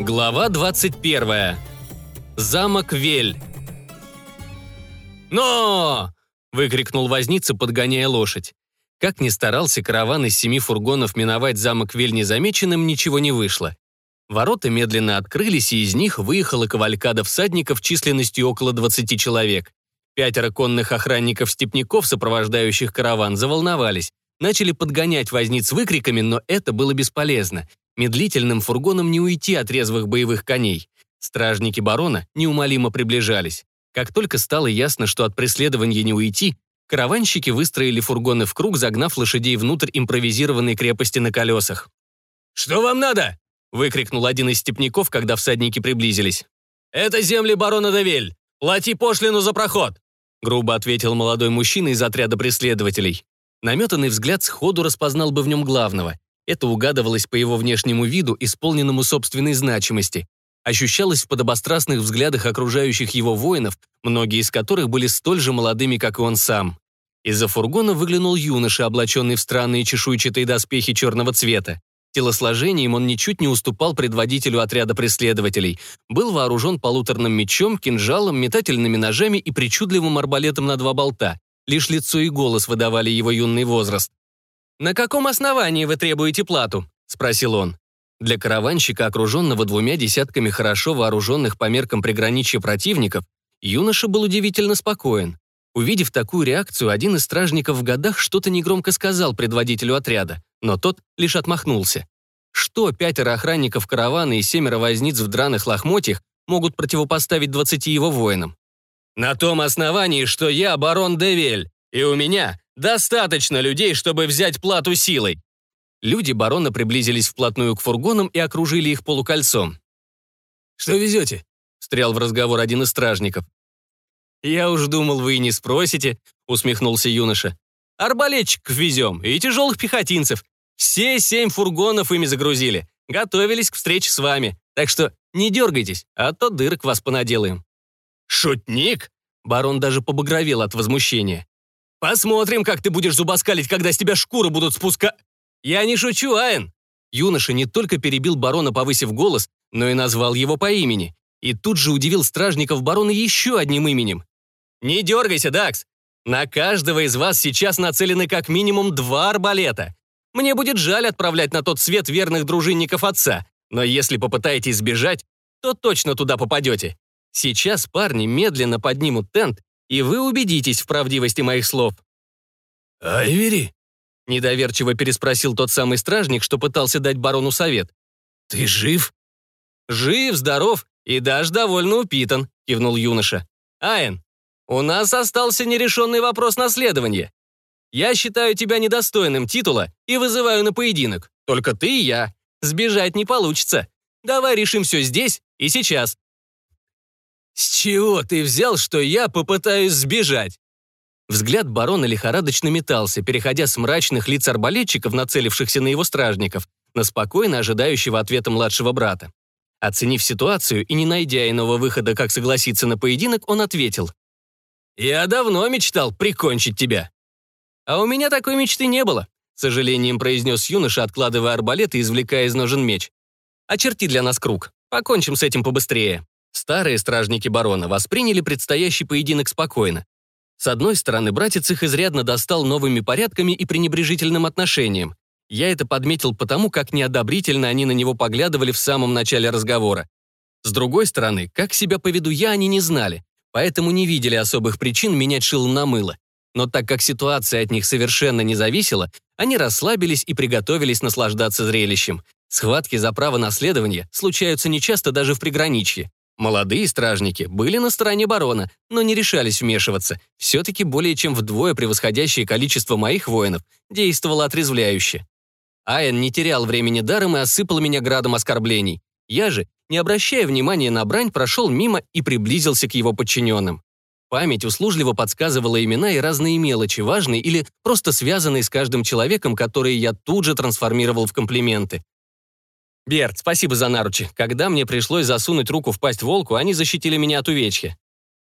Глава 21. Замок Вель. «Но!» — выкрикнул возница, подгоняя лошадь. Как ни старался караван из семи фургонов миновать замок Вель незамеченным, ничего не вышло. Ворота медленно открылись, и из них выехала кавалькада всадников численностью около 20 человек. Пятеро конных охранников-степняков, сопровождающих караван, заволновались. Начали подгонять возниц выкриками, но это было бесполезно. Медлительным фургоном не уйти от резвых боевых коней. Стражники барона неумолимо приближались. Как только стало ясно, что от преследования не уйти, караванщики выстроили фургоны в круг, загнав лошадей внутрь импровизированной крепости на колесах. «Что вам надо?» — выкрикнул один из степняков, когда всадники приблизились. «Это земли барона Девель. Плати пошлину за проход!» — грубо ответил молодой мужчина из отряда преследователей. Наметанный взгляд сходу распознал бы в нем главного. Это угадывалось по его внешнему виду, исполненному собственной значимости. Ощущалось в подобострастных взглядах окружающих его воинов, многие из которых были столь же молодыми, как и он сам. Из-за фургона выглянул юноша, облаченный в странные чешуйчатые доспехи черного цвета. Телосложением он ничуть не уступал предводителю отряда преследователей. Был вооружен полуторным мечом, кинжалом, метательными ножами и причудливым арбалетом на два болта. Лишь лицо и голос выдавали его юный возраст. «На каком основании вы требуете плату?» — спросил он. Для караванщика, окруженного двумя десятками хорошо вооруженных по меркам приграничья противников, юноша был удивительно спокоен. Увидев такую реакцию, один из стражников в годах что-то негромко сказал предводителю отряда, но тот лишь отмахнулся. Что пятеро охранников каравана и семеро возниц в драных лохмотьях могут противопоставить двадцати его воинам? «На том основании, что я барон Девель, и у меня Достаточно людей, чтобы взять плату силой. Люди барона приблизились вплотную к фургонам и окружили их полукольцом. «Что везете?» — встрял в разговор один из стражников. «Я уж думал, вы и не спросите», — усмехнулся юноша. «Арбалетчиков везем и тяжелых пехотинцев. Все семь фургонов ими загрузили. Готовились к встрече с вами. Так что не дергайтесь, а то дырок вас понаделаем». «Шутник?» Барон даже побагровел от возмущения. Посмотрим, как ты будешь зубоскалить, когда с тебя шкуры будут спуска...» «Я не шучу, Айн!» Юноша не только перебил барона, повысив голос, но и назвал его по имени. И тут же удивил стражников барона еще одним именем. «Не дергайся, Дакс! На каждого из вас сейчас нацелены как минимум два арбалета. Мне будет жаль отправлять на тот свет верных дружинников отца, но если попытаетесь сбежать, то точно туда попадете. Сейчас парни медленно поднимут тент и вы убедитесь в правдивости моих слов». «Айвери?» — недоверчиво переспросил тот самый стражник, что пытался дать барону совет. «Ты жив?» «Жив, здоров и даже довольно упитан», — кивнул юноша. «Айн, у нас остался нерешенный вопрос наследования. Я считаю тебя недостойным титула и вызываю на поединок. Только ты и я. Сбежать не получится. Давай решим все здесь и сейчас. «С чего ты взял, что я попытаюсь сбежать?» Взгляд барона лихорадочно метался, переходя с мрачных лиц арбалетчиков, нацелившихся на его стражников, на спокойно ожидающего ответа младшего брата. Оценив ситуацию и не найдя иного выхода, как согласиться на поединок, он ответил. «Я давно мечтал прикончить тебя». «А у меня такой мечты не было», — сожалением произнес юноша, откладывая арбалет и извлекая из ножен меч. «Очерти для нас круг. Покончим с этим побыстрее». Старые стражники барона восприняли предстоящий поединок спокойно. С одной стороны, братец их изрядно достал новыми порядками и пренебрежительным отношением. Я это подметил потому, как неодобрительно они на него поглядывали в самом начале разговора. С другой стороны, как себя поведу я, они не знали, поэтому не видели особых причин менять шило на мыло. Но так как ситуация от них совершенно не зависела, они расслабились и приготовились наслаждаться зрелищем. Схватки за право наследования случаются нечасто даже в приграничье. Молодые стражники были на стороне барона, но не решались вмешиваться. Все-таки более чем вдвое превосходящее количество моих воинов действовало отрезвляюще. Аян не терял времени даром и осыпал меня градом оскорблений. Я же, не обращая внимания на брань, прошел мимо и приблизился к его подчиненным. Память услужливо подсказывала имена и разные мелочи, важные или просто связанные с каждым человеком, которые я тут же трансформировал в комплименты. «Берт, спасибо за наручи. Когда мне пришлось засунуть руку в пасть волку, они защитили меня от увечья.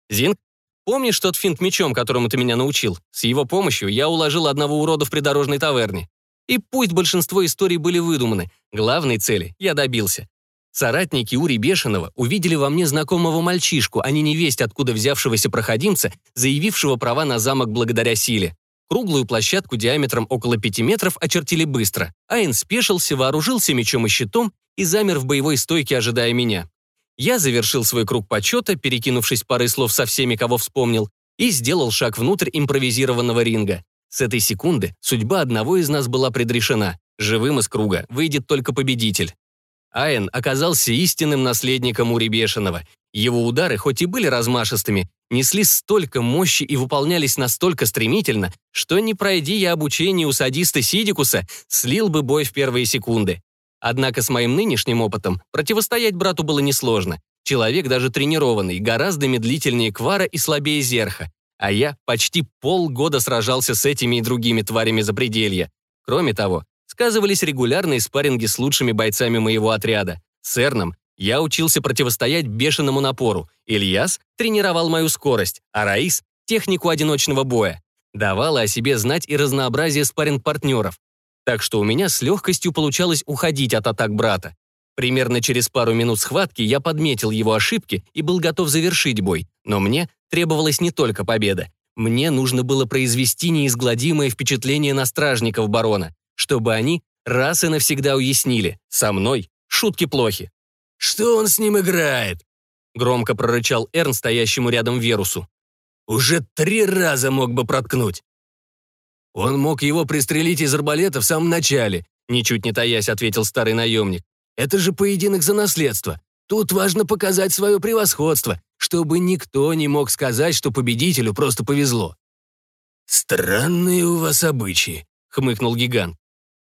Зинг, помнишь тот финт мечом, которому ты меня научил? С его помощью я уложил одного урода в придорожной таверне. И пусть большинство историй были выдуманы, главной цели я добился. Соратники Ури Бешеного увидели во мне знакомого мальчишку, а не невесть, откуда взявшегося проходимца, заявившего права на замок благодаря силе. Круглую площадку диаметром около пяти метров очертили быстро. Айн спешился, вооружился мечом и щитом и замер в боевой стойке, ожидая меня. Я завершил свой круг почета, перекинувшись парой слов со всеми, кого вспомнил, и сделал шаг внутрь импровизированного ринга. С этой секунды судьба одного из нас была предрешена. Живым из круга выйдет только победитель. Айн оказался истинным наследником Ури Бешеного. Его удары, хоть и были размашистыми, несли столько мощи и выполнялись настолько стремительно, что не пройди я обучение у садиста Сидикуса, слил бы бой в первые секунды. Однако с моим нынешним опытом противостоять брату было несложно. Человек даже тренированный, гораздо медлительнее Квара и слабее Зерха. А я почти полгода сражался с этими и другими тварями запределья. Кроме того, сказывались регулярные спарринги с лучшими бойцами моего отряда. С Эрном я учился противостоять бешеному напору. Ильяс тренировал мою скорость, а Раис — технику одиночного боя. Давала о себе знать и разнообразие спарринг-партнеров. Так что у меня с легкостью получалось уходить от атак брата. Примерно через пару минут схватки я подметил его ошибки и был готов завершить бой, но мне требовалась не только победа. Мне нужно было произвести неизгладимое впечатление на стражников барона, чтобы они раз и навсегда уяснили, со мной шутки плохи. «Что он с ним играет?» Громко прорычал Эрн, стоящему рядом Верусу. «Уже три раза мог бы проткнуть». «Он мог его пристрелить из арбалета в самом начале», ничуть не таясь, ответил старый наемник. «Это же поединок за наследство. Тут важно показать свое превосходство, чтобы никто не мог сказать, что победителю просто повезло». «Странные у вас обычаи», — хмыкнул гигант.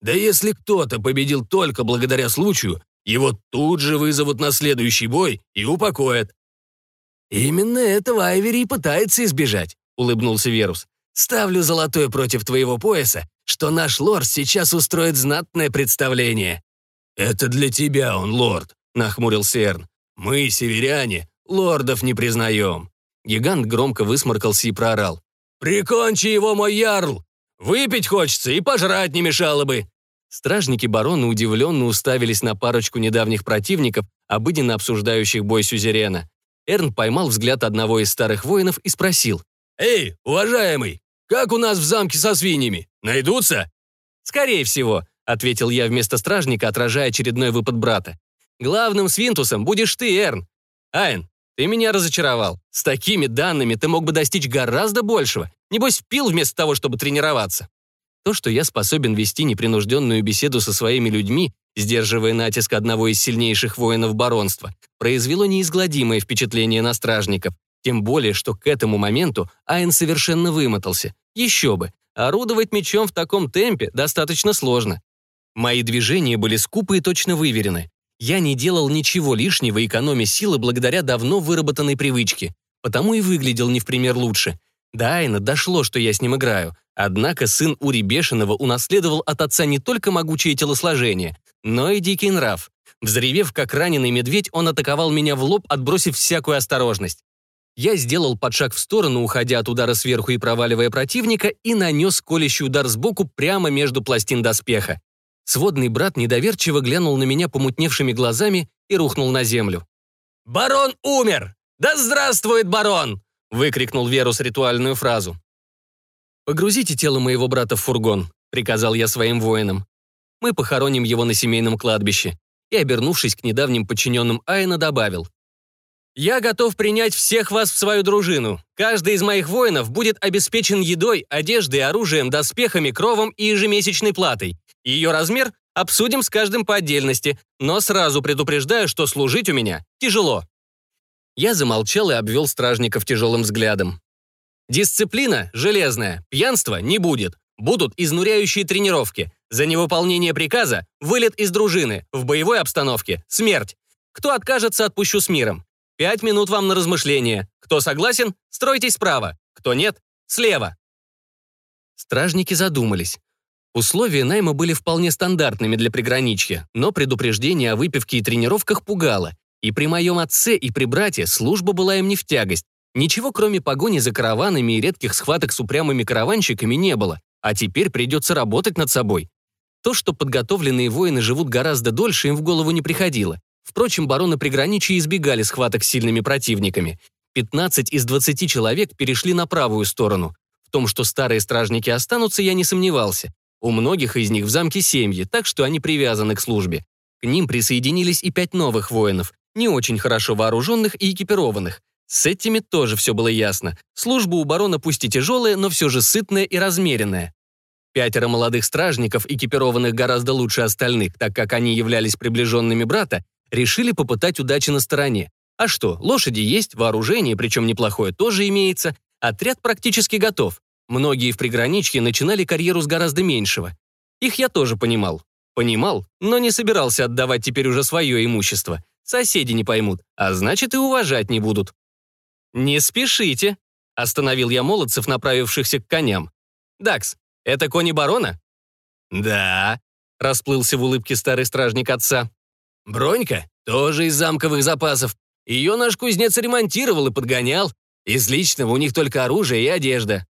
«Да если кто-то победил только благодаря случаю, его тут же вызовут на следующий бой и упокоят». «Именно этого Айвери и пытается избежать», — улыбнулся Верус. «Ставлю золотой против твоего пояса, что наш лорд сейчас устроит знатное представление». «Это для тебя он лорд», — нахмурился Эрн. «Мы, северяне, лордов не признаем». Гигант громко высморкался и проорал. «Прикончи его, мой ярл! Выпить хочется и пожрать не мешало бы!» Стражники барона удивленно уставились на парочку недавних противников, обыденно обсуждающих бой сюзерена. Эрн поймал взгляд одного из старых воинов и спросил. «Эй, уважаемый, как у нас в замке со свиньями? Найдутся?» «Скорее всего», — ответил я вместо стражника, отражая очередной выпад брата. «Главным свинтусом будешь ты, Эрн. Айн, ты меня разочаровал. С такими данными ты мог бы достичь гораздо большего. Небось, пил вместо того, чтобы тренироваться». То, что я способен вести непринужденную беседу со своими людьми, сдерживая натиск одного из сильнейших воинов баронства, произвело неизгладимое впечатление на стражников. Тем более, что к этому моменту Айн совершенно вымотался. Еще бы, орудовать мечом в таком темпе достаточно сложно. Мои движения были скупы и точно выверены. Я не делал ничего лишнего, экономя силы благодаря давно выработанной привычке. Потому и выглядел не в пример лучше. До Айна дошло, что я с ним играю. Однако сын Ури Бешеного унаследовал от отца не только могучее телосложение, но и дикий нрав. Взревев, как раненый медведь, он атаковал меня в лоб, отбросив всякую осторожность. Я сделал подшаг в сторону, уходя от удара сверху и проваливая противника, и нанес колющий удар сбоку прямо между пластин доспеха. Сводный брат недоверчиво глянул на меня помутневшими глазами и рухнул на землю. «Барон умер! Да здравствует барон!» выкрикнул Верус ритуальную фразу. «Погрузите тело моего брата в фургон», — приказал я своим воинам. «Мы похороним его на семейном кладбище». И, обернувшись к недавним подчиненным Айна, добавил. «Я готов принять всех вас в свою дружину. Каждый из моих воинов будет обеспечен едой, одеждой, оружием, доспехами, кровом и ежемесячной платой. Ее размер обсудим с каждым по отдельности, но сразу предупреждаю, что служить у меня тяжело». Я замолчал и обвел стражников тяжелым взглядом. Дисциплина железная, пьянства не будет. Будут изнуряющие тренировки. За невыполнение приказа – вылет из дружины, в боевой обстановке – смерть. Кто откажется, отпущу с миром. Пять минут вам на размышление. Кто согласен, стройтесь справа. Кто нет – слева. Стражники задумались. Условия найма были вполне стандартными для приграничья, но предупреждение о выпивке и тренировках пугало. И при моем отце, и при брате служба была им не в тягость, Ничего, кроме погони за караванами и редких схваток с упрямыми караванщиками, не было, а теперь придется работать над собой. То, что подготовленные воины живут гораздо дольше, им в голову не приходило. Впрочем, бароны приграничья избегали схваток с сильными противниками. 15 из 20 человек перешли на правую сторону. В том, что старые стражники останутся, я не сомневался. У многих из них в замке семьи, так что они привязаны к службе. К ним присоединились и пять новых воинов, не очень хорошо вооруженных и экипированных. С этими тоже все было ясно. Служба у барона пусть и тяжелая, но все же сытная и размеренная. Пятеро молодых стражников, экипированных гораздо лучше остальных, так как они являлись приближенными брата, решили попытать удачи на стороне. А что, лошади есть, вооружение, причем неплохое, тоже имеется. Отряд практически готов. Многие в приграничье начинали карьеру с гораздо меньшего. Их я тоже понимал. Понимал, но не собирался отдавать теперь уже свое имущество. Соседи не поймут, а значит и уважать не будут. «Не спешите», — остановил я молодцев, направившихся к коням. «Дакс, это кони барона?» «Да», — расплылся в улыбке старый стражник отца. «Бронька тоже из замковых запасов. Ее наш кузнец ремонтировал и подгонял. Из личного у них только оружие и одежда».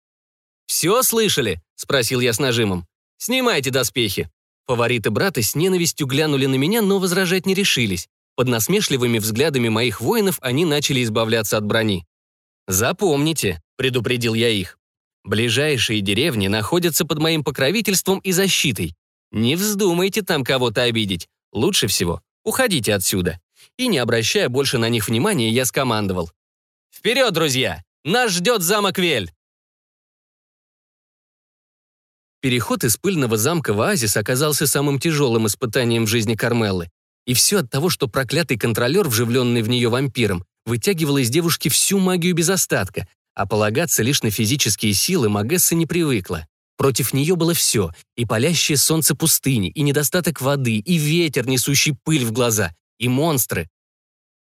«Все слышали?» — спросил я с нажимом. «Снимайте доспехи». Фавориты брата с ненавистью глянули на меня, но возражать не решились. Под насмешливыми взглядами моих воинов они начали избавляться от брони. «Запомните», — предупредил я их. «Ближайшие деревни находятся под моим покровительством и защитой. Не вздумайте там кого-то обидеть. Лучше всего уходите отсюда». И, не обращая больше на них внимания, я скомандовал. «Вперед, друзья! Нас ждет замок Вель!» Переход из пыльного замка в оазис оказался самым тяжелым испытанием в жизни Кармеллы. И все от того, что проклятый контролер, вживленный в нее вампиром, вытягивал из девушки всю магию без остатка, а полагаться лишь на физические силы Магесса не привыкла. Против нее было все — и палящее солнце пустыни, и недостаток воды, и ветер, несущий пыль в глаза, и монстры.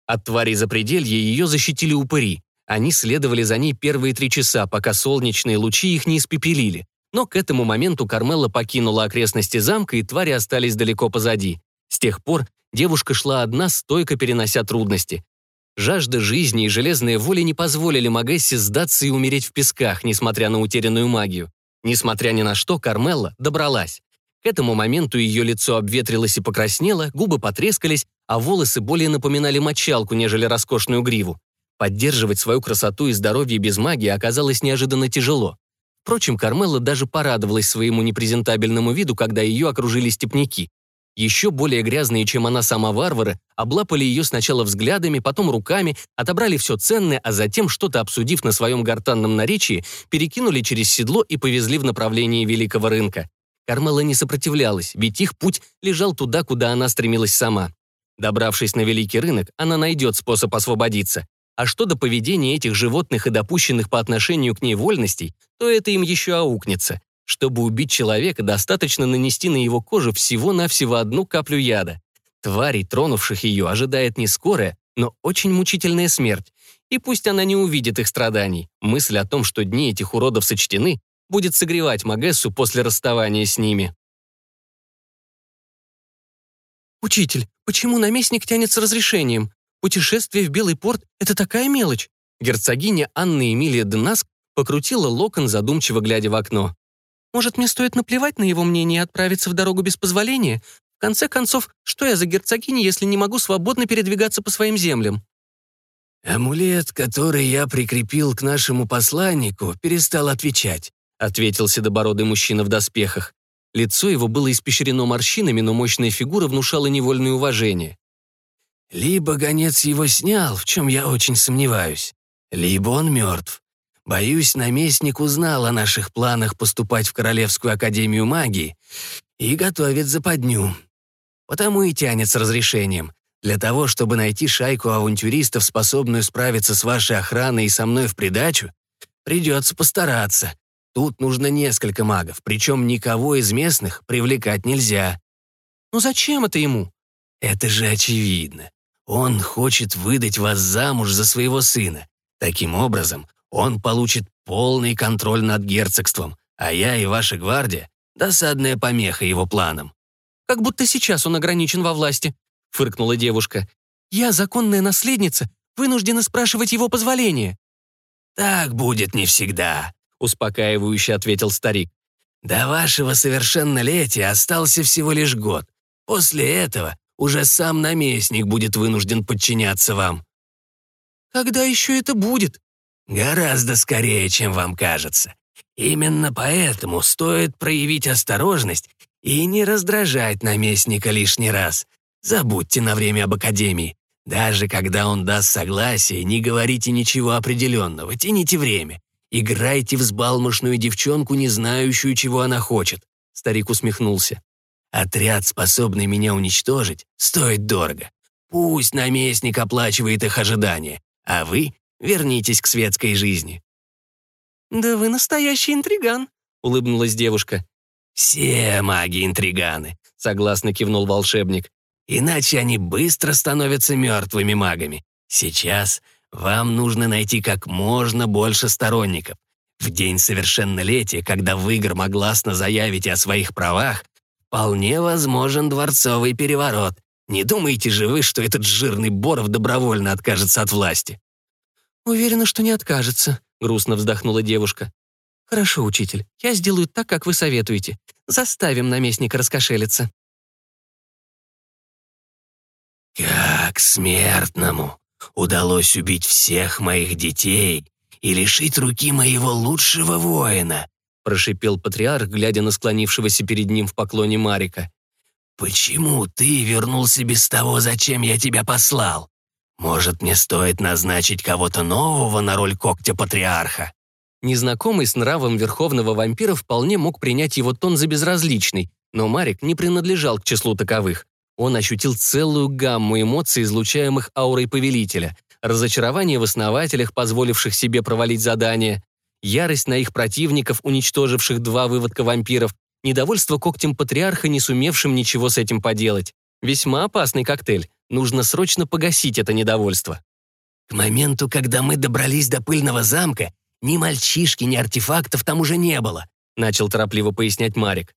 От тварей запределья ее защитили упыри. Они следовали за ней первые три часа, пока солнечные лучи их не испепелили. Но к этому моменту Кармелла покинула окрестности замка, и твари остались далеко позади. С тех пор девушка шла одна, стойко перенося трудности. Жажда жизни и железная воля не позволили Магессе сдаться и умереть в песках, несмотря на утерянную магию. Несмотря ни на что, Кармелла добралась. К этому моменту ее лицо обветрилось и покраснело, губы потрескались, а волосы более напоминали мочалку, нежели роскошную гриву. Поддерживать свою красоту и здоровье без магии оказалось неожиданно тяжело. Впрочем, Кармелла даже порадовалась своему непрезентабельному виду, когда ее окружили степняки. Еще более грязные, чем она сама варвары, облапали ее сначала взглядами, потом руками, отобрали все ценное, а затем, что-то обсудив на своем гортанном наречии, перекинули через седло и повезли в направлении Великого рынка. Кармела не сопротивлялась, ведь их путь лежал туда, куда она стремилась сама. Добравшись на Великий рынок, она найдет способ освободиться. А что до поведения этих животных и допущенных по отношению к ней вольностей, то это им еще аукнется. Чтобы убить человека, достаточно нанести на его кожу всего-навсего одну каплю яда. Тварей, тронувших ее, ожидает не скорая, но очень мучительная смерть. И пусть она не увидит их страданий, мысль о том, что дни этих уродов сочтены, будет согревать Магессу после расставания с ними. «Учитель, почему наместник тянет с разрешением? Путешествие в Белый порт — это такая мелочь. Герцогиня Анна Эмилия Денаск покрутила локон, задумчиво глядя в окно. Может, мне стоит наплевать на его мнение и отправиться в дорогу без позволения? В конце концов, что я за герцогиня, если не могу свободно передвигаться по своим землям? «Амулет, который я прикрепил к нашему посланнику, перестал отвечать», ответил седобородый мужчина в доспехах. Лицо его было испещрено морщинами, но мощная фигура внушала невольное уважение. Либо гонец его снял, в чем я очень сомневаюсь, либо он мертв. Боюсь, наместник узнал о наших планах поступать в Королевскую Академию Магии и готовит западню. Потому и тянет с разрешением. Для того, чтобы найти шайку авантюристов, способную справиться с вашей охраной и со мной в придачу, придется постараться. Тут нужно несколько магов, причем никого из местных привлекать нельзя. «Ну зачем это ему?» «Это же очевидно. Он хочет выдать вас замуж за своего сына. Таким образом, он получит полный контроль над герцогством, а я и ваша гвардия — досадная помеха его планам». «Как будто сейчас он ограничен во власти», — фыркнула девушка. «Я, законная наследница, вынуждена спрашивать его позволения». «Так будет не всегда», — успокаивающе ответил старик. «До вашего совершеннолетия остался всего лишь год. После этого уже сам наместник будет вынужден подчиняться вам». «Когда еще это будет?» «Гораздо скорее, чем вам кажется. Именно поэтому стоит проявить осторожность и не раздражать наместника лишний раз. Забудьте на время об Академии. Даже когда он даст согласие, не говорите ничего определенного, тяните время. Играйте взбалмошную девчонку, не знающую, чего она хочет. Старик усмехнулся. Отряд, способный меня уничтожить, стоит дорого. Пусть наместник оплачивает их ожидания, а вы вернитесь к светской жизни. «Да вы настоящий интриган», — улыбнулась девушка. «Все маги-интриганы», — согласно кивнул волшебник. Иначе они быстро становятся мертвыми магами. Сейчас вам нужно найти как можно больше сторонников. В день совершеннолетия, когда вы громогласно заявите о своих правах, вполне возможен дворцовый переворот. Не думаете же вы, что этот жирный Боров добровольно откажется от власти?» «Уверена, что не откажется», — грустно вздохнула девушка. «Хорошо, учитель, я сделаю так, как вы советуете. Заставим наместника раскошелиться». Как смертному удалось убить всех моих детей и лишить руки моего лучшего воина, прошипел патриарх, глядя на склонившегося перед ним в поклоне Марика. «Почему ты вернулся без того, зачем я тебя послал? Может, мне стоит назначить кого-то нового на роль когтя патриарха?» Незнакомый с нравом верховного вампира вполне мог принять его тон за безразличный, но Марик не принадлежал к числу таковых. Он ощутил целую гамму эмоций, излучаемых аурой повелителя, разочарование в основателях, позволивших себе провалить задание, ярость на их противников, уничтоживших два выводка вампиров, недовольство когтем патриарха, не сумевшим ничего с этим поделать. Весьма опасный коктейль. Нужно срочно погасить это недовольство. К моменту, когда мы добрались до пыльного замка, ни мальчишки, ни артефактов там уже не было, начал торопливо пояснять Марик.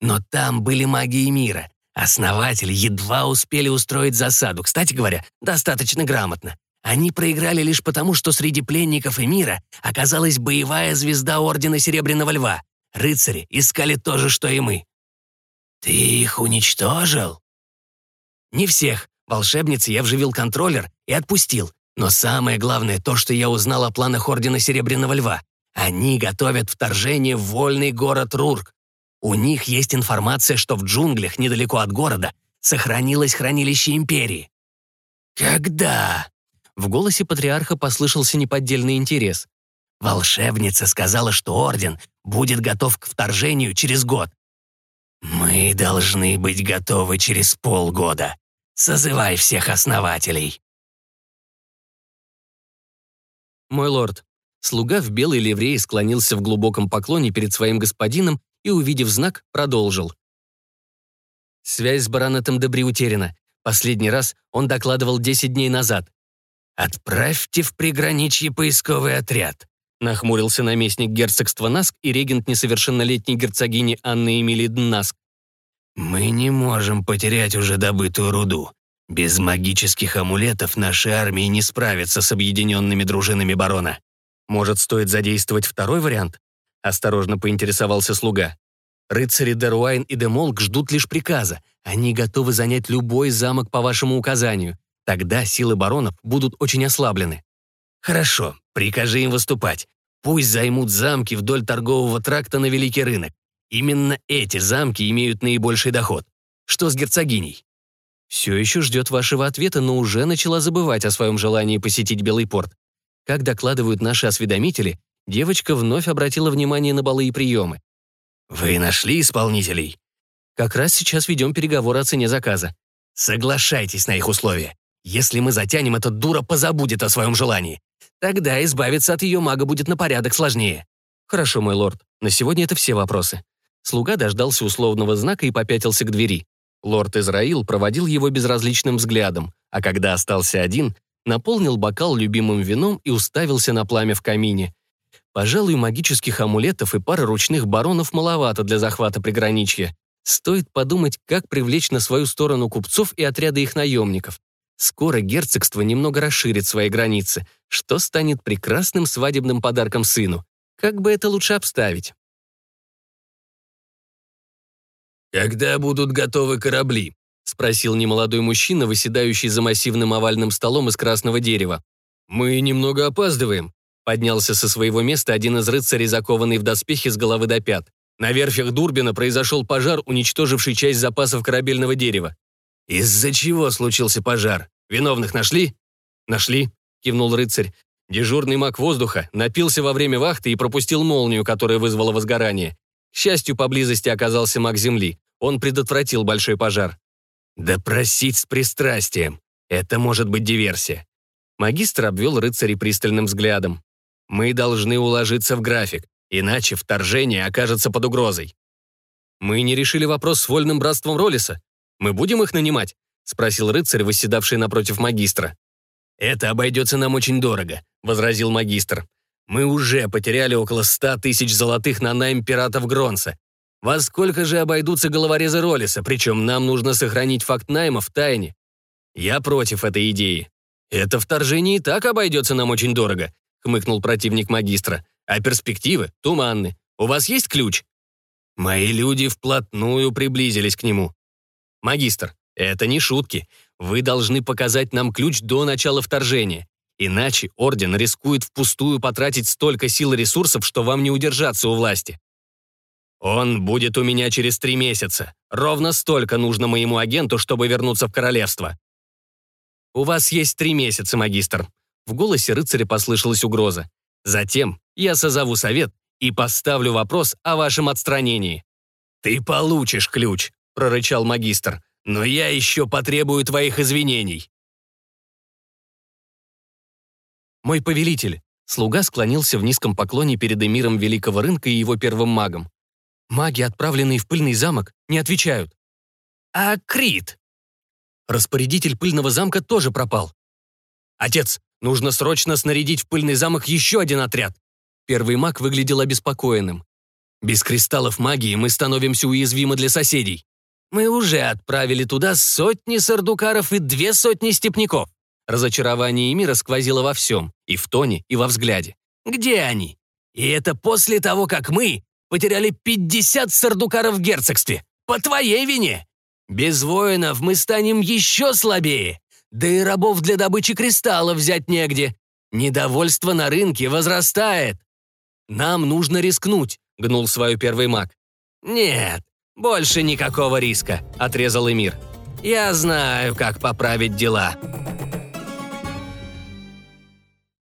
Но там были магии мира. Основатели едва успели устроить засаду, кстати говоря, достаточно грамотно. Они проиграли лишь потому, что среди пленников и мира оказалась боевая звезда Ордена Серебряного Льва. Рыцари искали то же, что и мы. «Ты их уничтожил?» «Не всех. Волшебницы я вживил контроллер и отпустил. Но самое главное то, что я узнал о планах Ордена Серебряного Льва. Они готовят вторжение в вольный город Рурк. У них есть информация, что в джунглях недалеко от города сохранилось хранилище Империи. «Когда?» В голосе патриарха послышался неподдельный интерес. Волшебница сказала, что Орден будет готов к вторжению через год. «Мы должны быть готовы через полгода. Созывай всех основателей». «Мой лорд». Слуга в белой ливрее склонился в глубоком поклоне перед своим господином и, увидев знак, продолжил. Связь с баронетом Дебри утеряна. Последний раз он докладывал 10 дней назад. «Отправьте в приграничье поисковый отряд», нахмурился наместник герцогства Наск и регент несовершеннолетней герцогини Анны Эмилии Наск. «Мы не можем потерять уже добытую руду. Без магических амулетов наши армии не справятся с объединенными дружинами барона. Может, стоит задействовать второй вариант? Осторожно поинтересовался слуга. Рыцари Деруайн и Демолк ждут лишь приказа. Они готовы занять любой замок по вашему указанию. Тогда силы баронов будут очень ослаблены. Хорошо, прикажи им выступать. Пусть займут замки вдоль торгового тракта на Великий рынок. Именно эти замки имеют наибольший доход. Что с герцогиней? Все еще ждет вашего ответа, но уже начала забывать о своем желании посетить Белый порт. Как докладывают наши осведомители, девочка вновь обратила внимание на балы и приемы. «Вы нашли исполнителей?» «Как раз сейчас ведем переговоры о цене заказа». «Соглашайтесь на их условия. Если мы затянем, эта дура позабудет о своем желании. Тогда избавиться от ее мага будет на порядок сложнее». «Хорошо, мой лорд. На сегодня это все вопросы». Слуга дождался условного знака и попятился к двери. Лорд Израил проводил его безразличным взглядом, а когда остался один, наполнил бокал любимым вином и уставился на пламя в камине. Пожалуй, магических амулетов и пары ручных баронов маловато для захвата приграничья. Стоит подумать, как привлечь на свою сторону купцов и отряды их наемников. Скоро герцогство немного расширит свои границы, что станет прекрасным свадебным подарком сыну. Как бы это лучше обставить? «Когда будут готовы корабли?» — спросил немолодой мужчина, выседающий за массивным овальным столом из красного дерева. «Мы немного опаздываем», — поднялся со своего места один из рыцарей, закованный в доспехи с головы до пят. На верфях Дурбина произошел пожар, уничтоживший часть запасов корабельного дерева. «Из-за чего случился пожар? Виновных нашли?» «Нашли», — кивнул рыцарь. Дежурный маг воздуха напился во время вахты и пропустил молнию, которая вызвала возгорание. К счастью, поблизости оказался маг земли. Он предотвратил большой пожар. «Допросить с пристрастием. Это может быть диверсия». Магистр обвел рыцарей пристальным взглядом. «Мы должны уложиться в график, иначе вторжение окажется под угрозой». «Мы не решили вопрос с вольным братством Ролиса. Мы будем их нанимать?» — спросил рыцарь, восседавший напротив магистра. «Это обойдется нам очень дорого», — возразил магистр. «Мы уже потеряли около ста тысяч золотых на найм пиратов Гронса. Во сколько же обойдутся головорезы Ролиса, причем нам нужно сохранить факт найма в тайне. Я против этой идеи. Это вторжение и так обойдется нам очень дорого, хмыкнул противник магистра. А перспективы туманны. У вас есть ключ? Мои люди вплотную приблизились к нему. Магистр, это не шутки. Вы должны показать нам ключ до начала вторжения. Иначе Орден рискует впустую потратить столько сил и ресурсов, что вам не удержаться у власти. Он будет у меня через три месяца. Ровно столько нужно моему агенту, чтобы вернуться в королевство. У вас есть три месяца, магистр. В голосе рыцаря послышалась угроза. Затем я созову совет и поставлю вопрос о вашем отстранении. «Ты получишь ключ», — прорычал магистр, «но я еще потребую твоих извинений». «Мой повелитель», — слуга склонился в низком поклоне перед эмиром Великого Рынка и его первым магом. Маги, отправленные в пыльный замок, не отвечают. А Крит? Распорядитель пыльного замка тоже пропал. Отец, нужно срочно снарядить в пыльный замок еще один отряд. Первый маг выглядел обеспокоенным. Без кристаллов магии мы становимся уязвимы для соседей. Мы уже отправили туда сотни сардукаров и две сотни степняков. Разочарование Эмира сквозило во всем, и в тоне, и во взгляде. Где они? И это после того, как мы потеряли 50 сардукаров в герцогстве. По твоей вине. Без воинов мы станем еще слабее. Да и рабов для добычи кристаллов взять негде. Недовольство на рынке возрастает. Нам нужно рискнуть, гнул свой первый маг. Нет, больше никакого риска, отрезал Эмир. Я знаю, как поправить дела.